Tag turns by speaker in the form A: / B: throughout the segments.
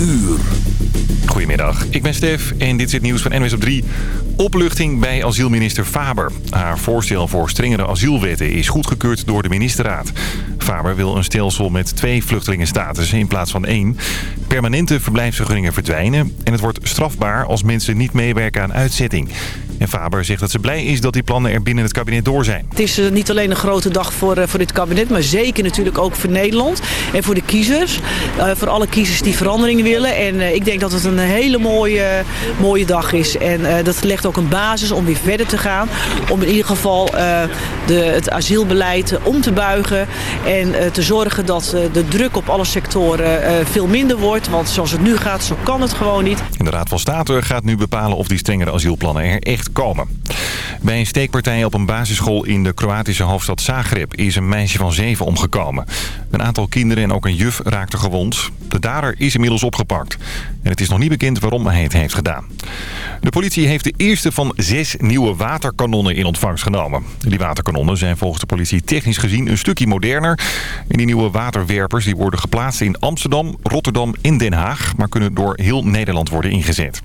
A: uur.
B: Goedemiddag, ik ben Stef en dit is het nieuws van NWS op 3. Opluchting bij asielminister Faber. Haar voorstel voor strengere asielwetten is goedgekeurd door de ministerraad. Faber wil een stelsel met twee vluchtelingenstatus in plaats van één. Permanente verblijfsvergunningen verdwijnen en het wordt strafbaar als mensen niet meewerken aan uitzetting. En Faber zegt dat ze blij is dat die plannen er binnen het kabinet door zijn.
C: Het is eh, niet alleen een grote dag voor, eh, voor dit kabinet, maar zeker natuurlijk ook voor Nederland. En voor de kiezers. Uh, voor alle kiezers die verandering willen. En ik denk dat het een hele mooie, mooie dag is. En dat legt ook een basis om weer verder te gaan. Om in ieder geval de, het asielbeleid om te buigen. En te zorgen dat de druk op alle sectoren veel minder wordt. Want zoals het nu gaat, zo kan het gewoon niet.
B: En de Raad van State gaat nu bepalen of die strengere asielplannen er echt komen. Bij een steekpartij op een basisschool in de Kroatische hoofdstad Zagreb is een meisje van zeven omgekomen. Een aantal kinderen en ook een juf raakten gewond. De dader is inmiddels opgepakt. En het is nog niet bekend waarom hij het heeft gedaan. De politie heeft de eerste van zes nieuwe waterkanonnen in ontvangst genomen. Die waterkanonnen zijn volgens de politie technisch gezien een stukje moderner. En die nieuwe waterwerpers die worden geplaatst in Amsterdam, Rotterdam en Den Haag... maar kunnen door heel Nederland worden ingezet.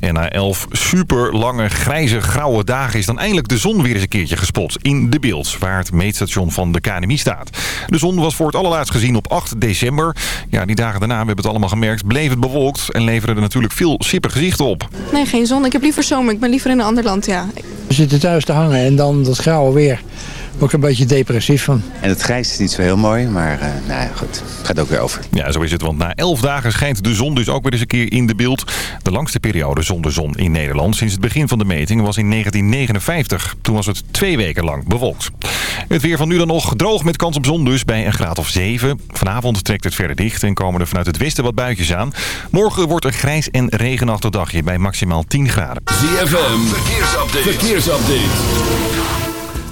B: En na elf super lange grijze grauwe dagen is dan eindelijk de zon weer eens een keertje gespot. In de beeld, waar het meetstation van de KNMI staat. De zon was voor het allerlaatst gezien op 8 december. Ja, die dagen daarna, we hebben het allemaal gemerkt, bleef het bewolkt. En leverde er natuurlijk veel sippe gezichten op.
D: Nee, geen zon. Ik heb liever zomer. Ik ben liever in een ander land, ja.
E: We zitten thuis te hangen en dan dat grauwe weer ook een beetje depressief van.
F: En het grijs is niet zo heel mooi, maar uh, nou ja, goed, het gaat ook weer over.
B: Ja, zo is het, want na elf dagen schijnt de zon dus ook weer eens een keer in de beeld. De langste periode zonder zon in Nederland sinds het begin van de meting was in 1959. Toen was het twee weken lang bewolkt. Het weer van nu dan nog droog met kans op zon dus bij een graad of 7. Vanavond trekt het verder dicht en komen er vanuit het westen wat buitjes aan. Morgen wordt een grijs en regenachtig dagje bij maximaal 10 graden.
A: ZFM, verkeersupdate. verkeersupdate.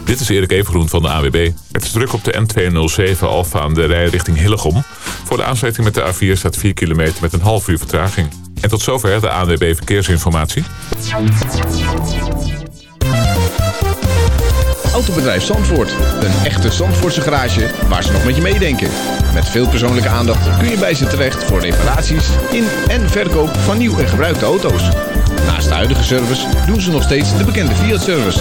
G: Dit is Erik Evengroen van de AWB. Het is druk op de N207 Alfa aan de rij richting Hillegom. Voor de aansluiting met de A4 staat 4 kilometer met een half uur vertraging. En tot zover de ANWB Verkeersinformatie.
H: Autobedrijf Zandvoort. Een echte Zandvoortse garage waar ze nog met je meedenken. Met veel persoonlijke aandacht kun je bij ze terecht voor reparaties in en verkoop van nieuw en gebruikte auto's. Naast de huidige service doen ze nog steeds de bekende Fiat-service.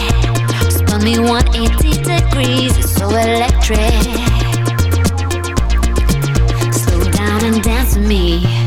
I: Me 180 degrees. It's so electric. Slow down and dance with me.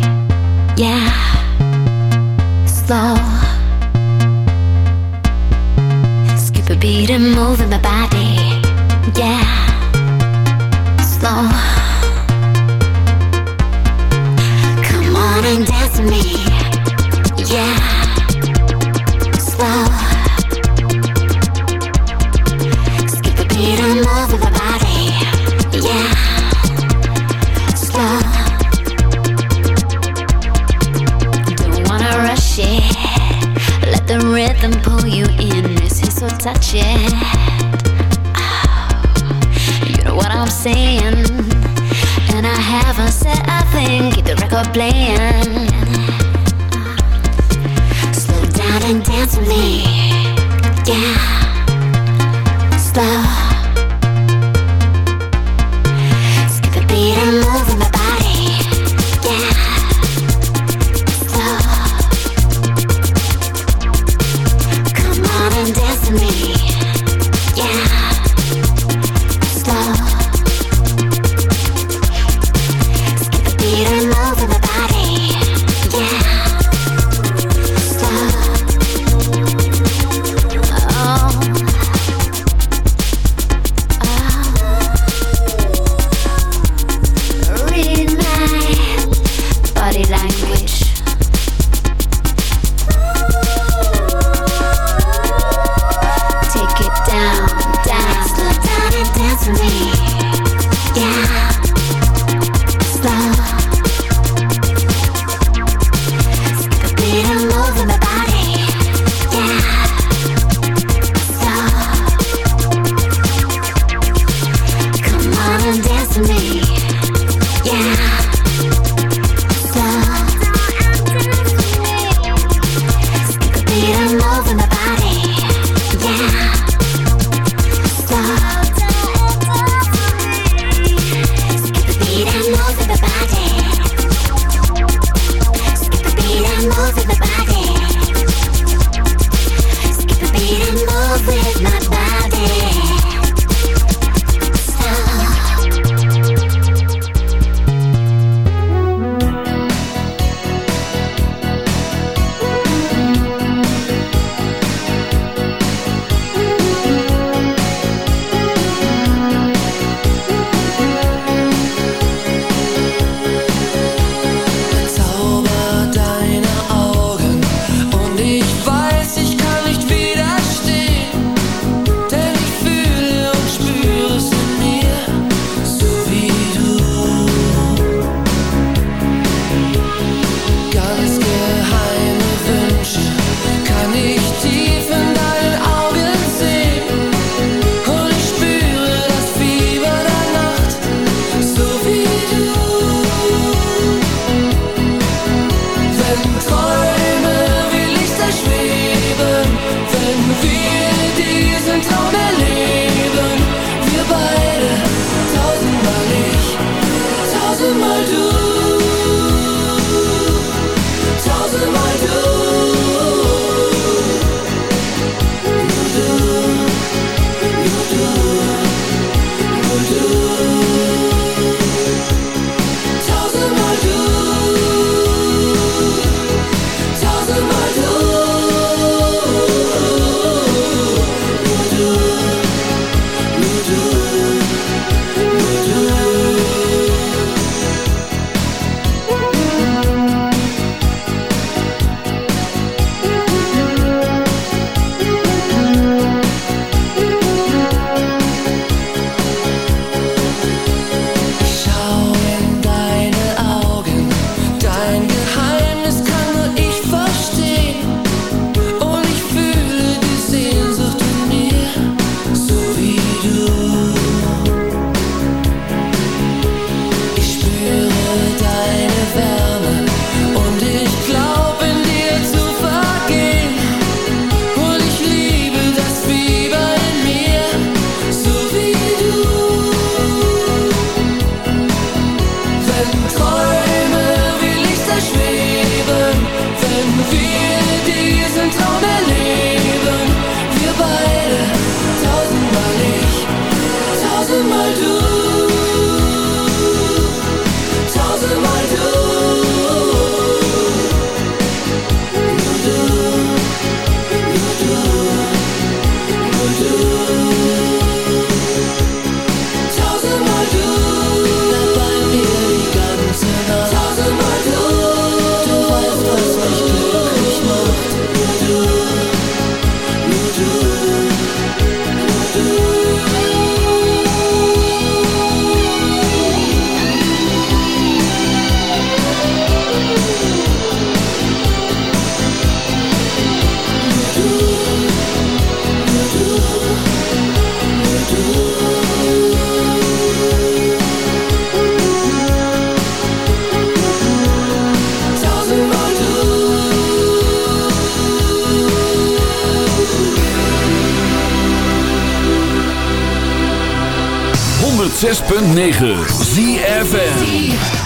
I: 106.9 ZFN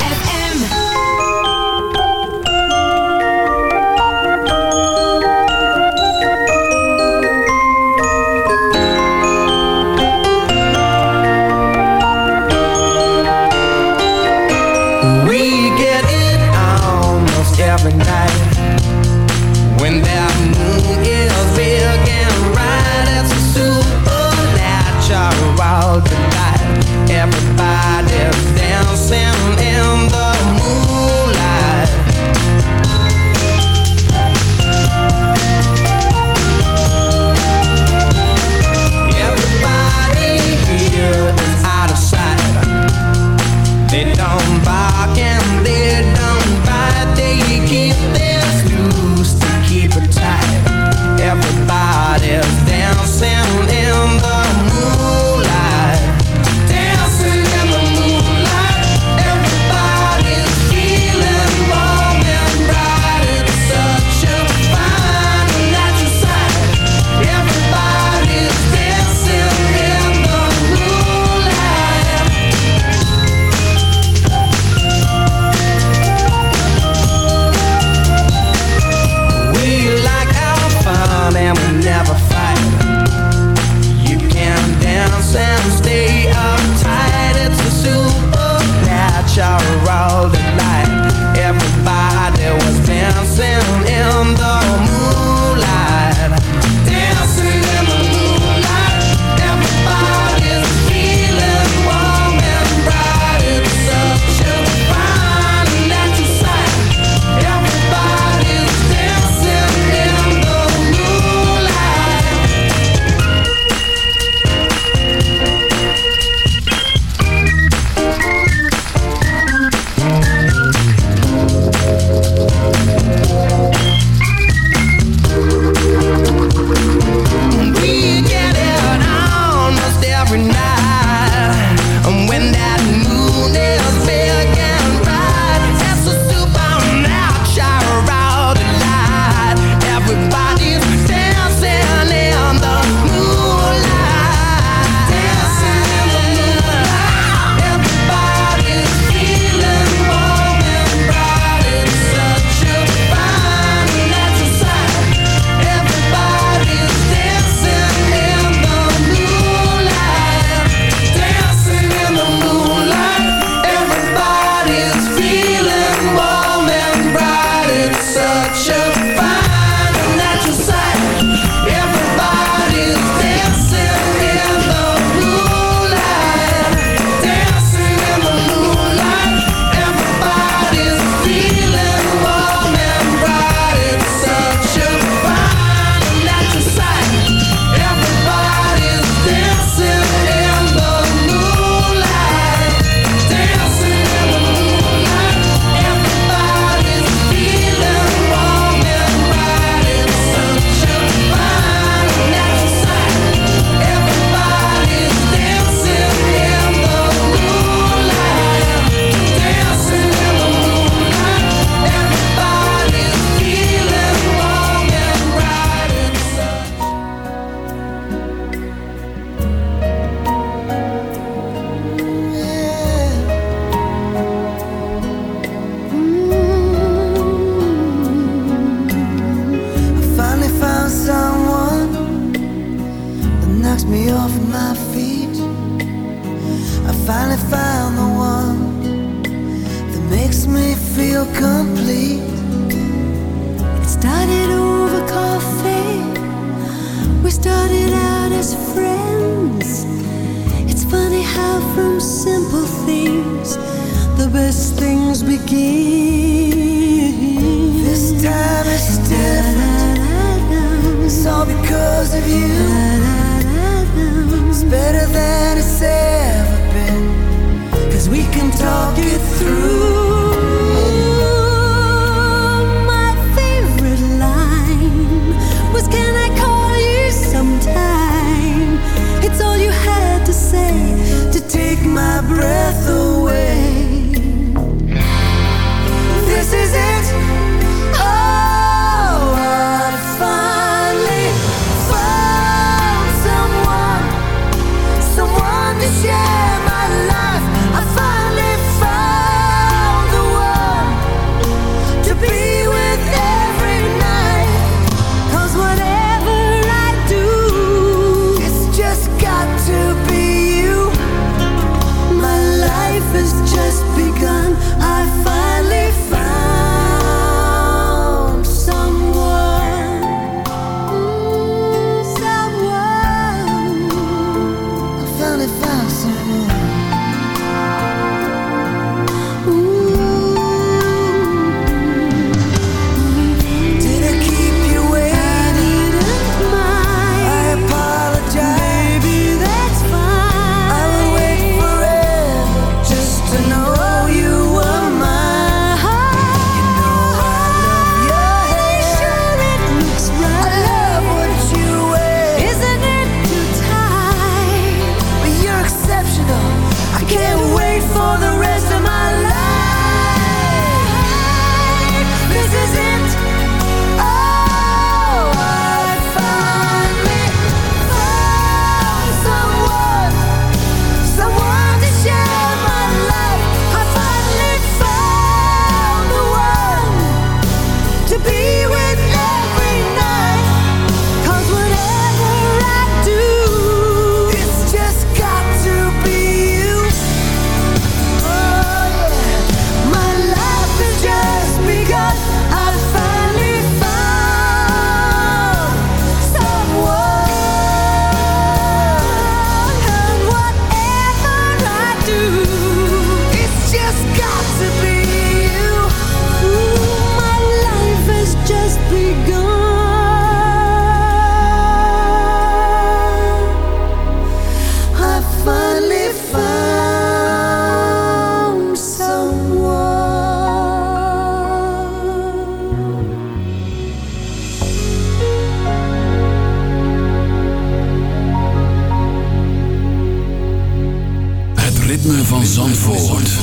I: van Zandvoort.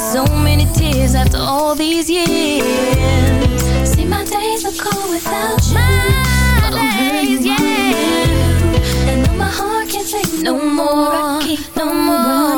I: So
J: many tears after all these years. See, my days are cold without you. My days, yeah. And though my heart can't take no more, I keep no more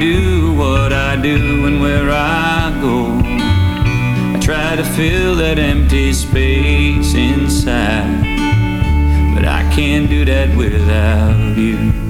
K: do what I do and where I go. I try to fill that empty space inside, but I can't do that without you.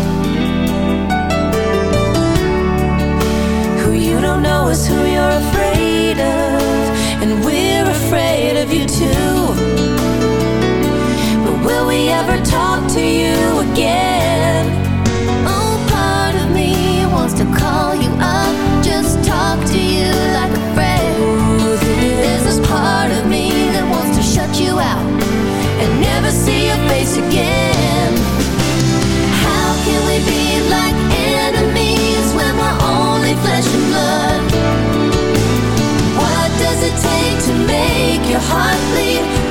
L: Who you're afraid of. And we're afraid of you too. But will we ever talk to you again?
I: Heart?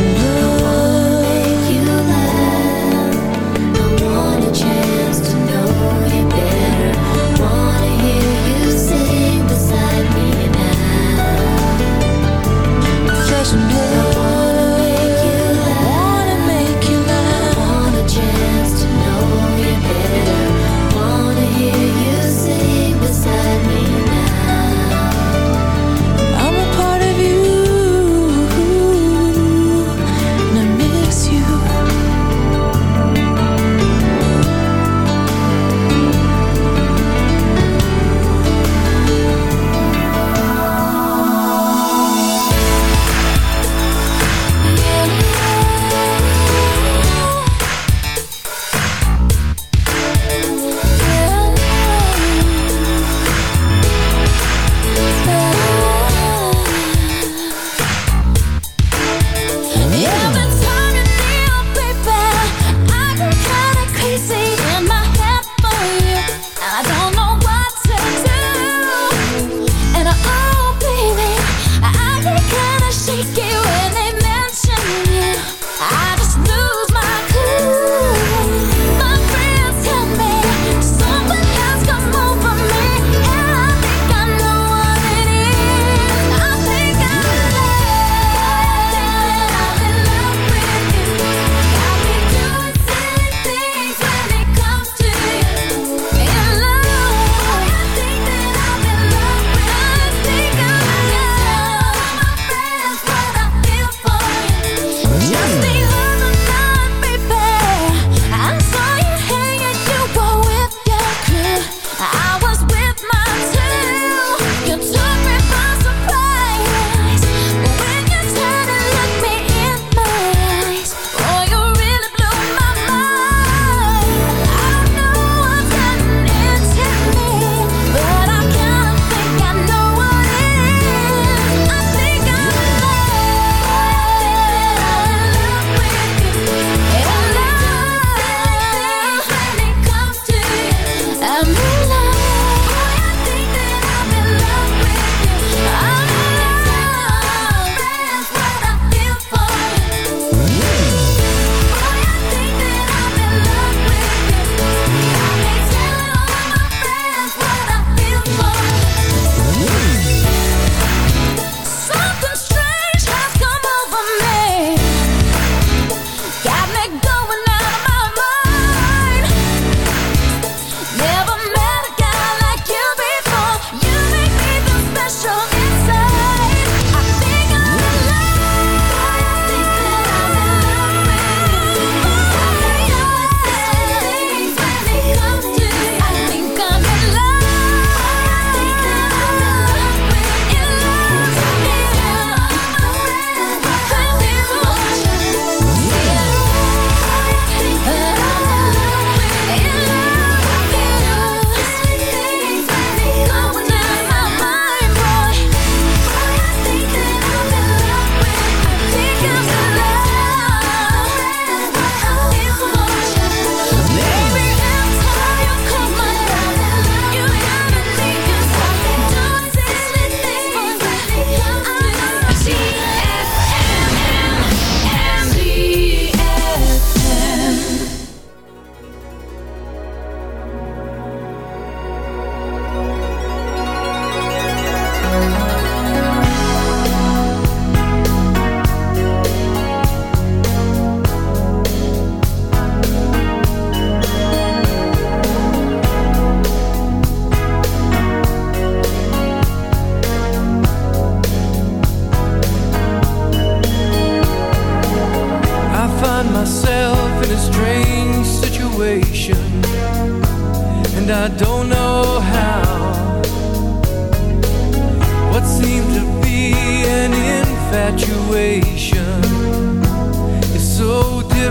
L: And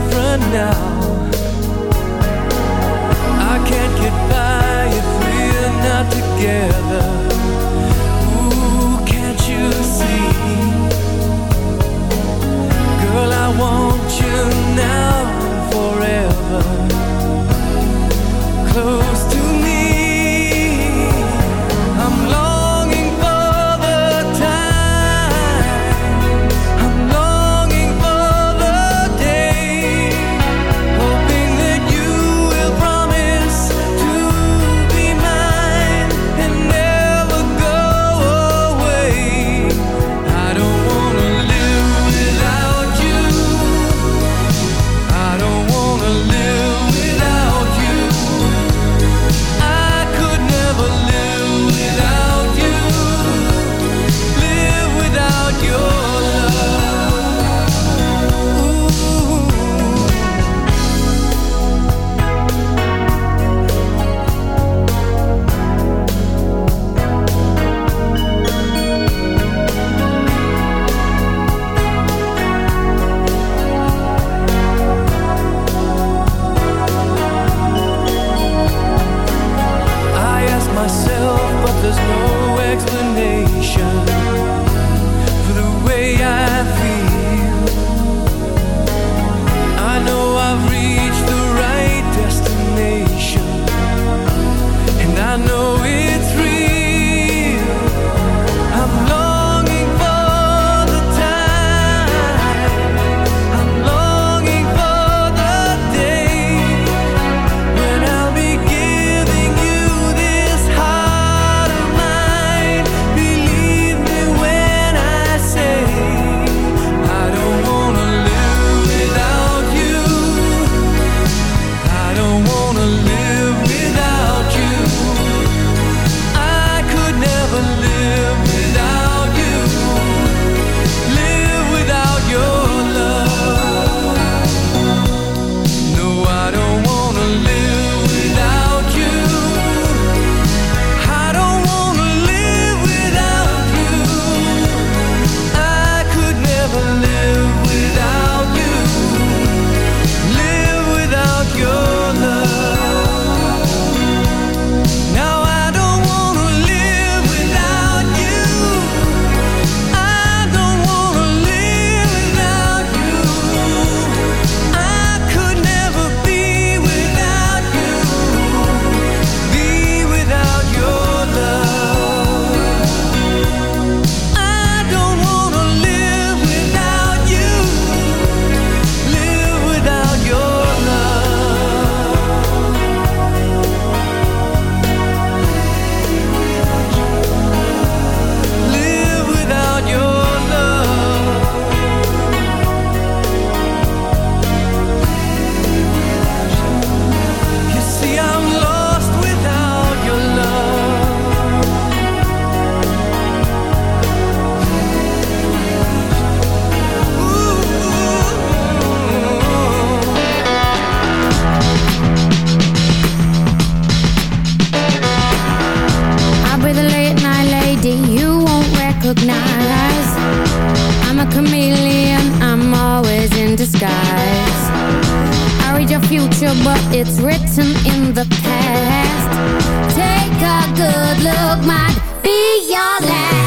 M: different now. I can't get by if we're not together. Ooh, can't you see? Girl, I want you now forever. Close to build your
N: future, but it's written in the past. Take a good look, might be your last.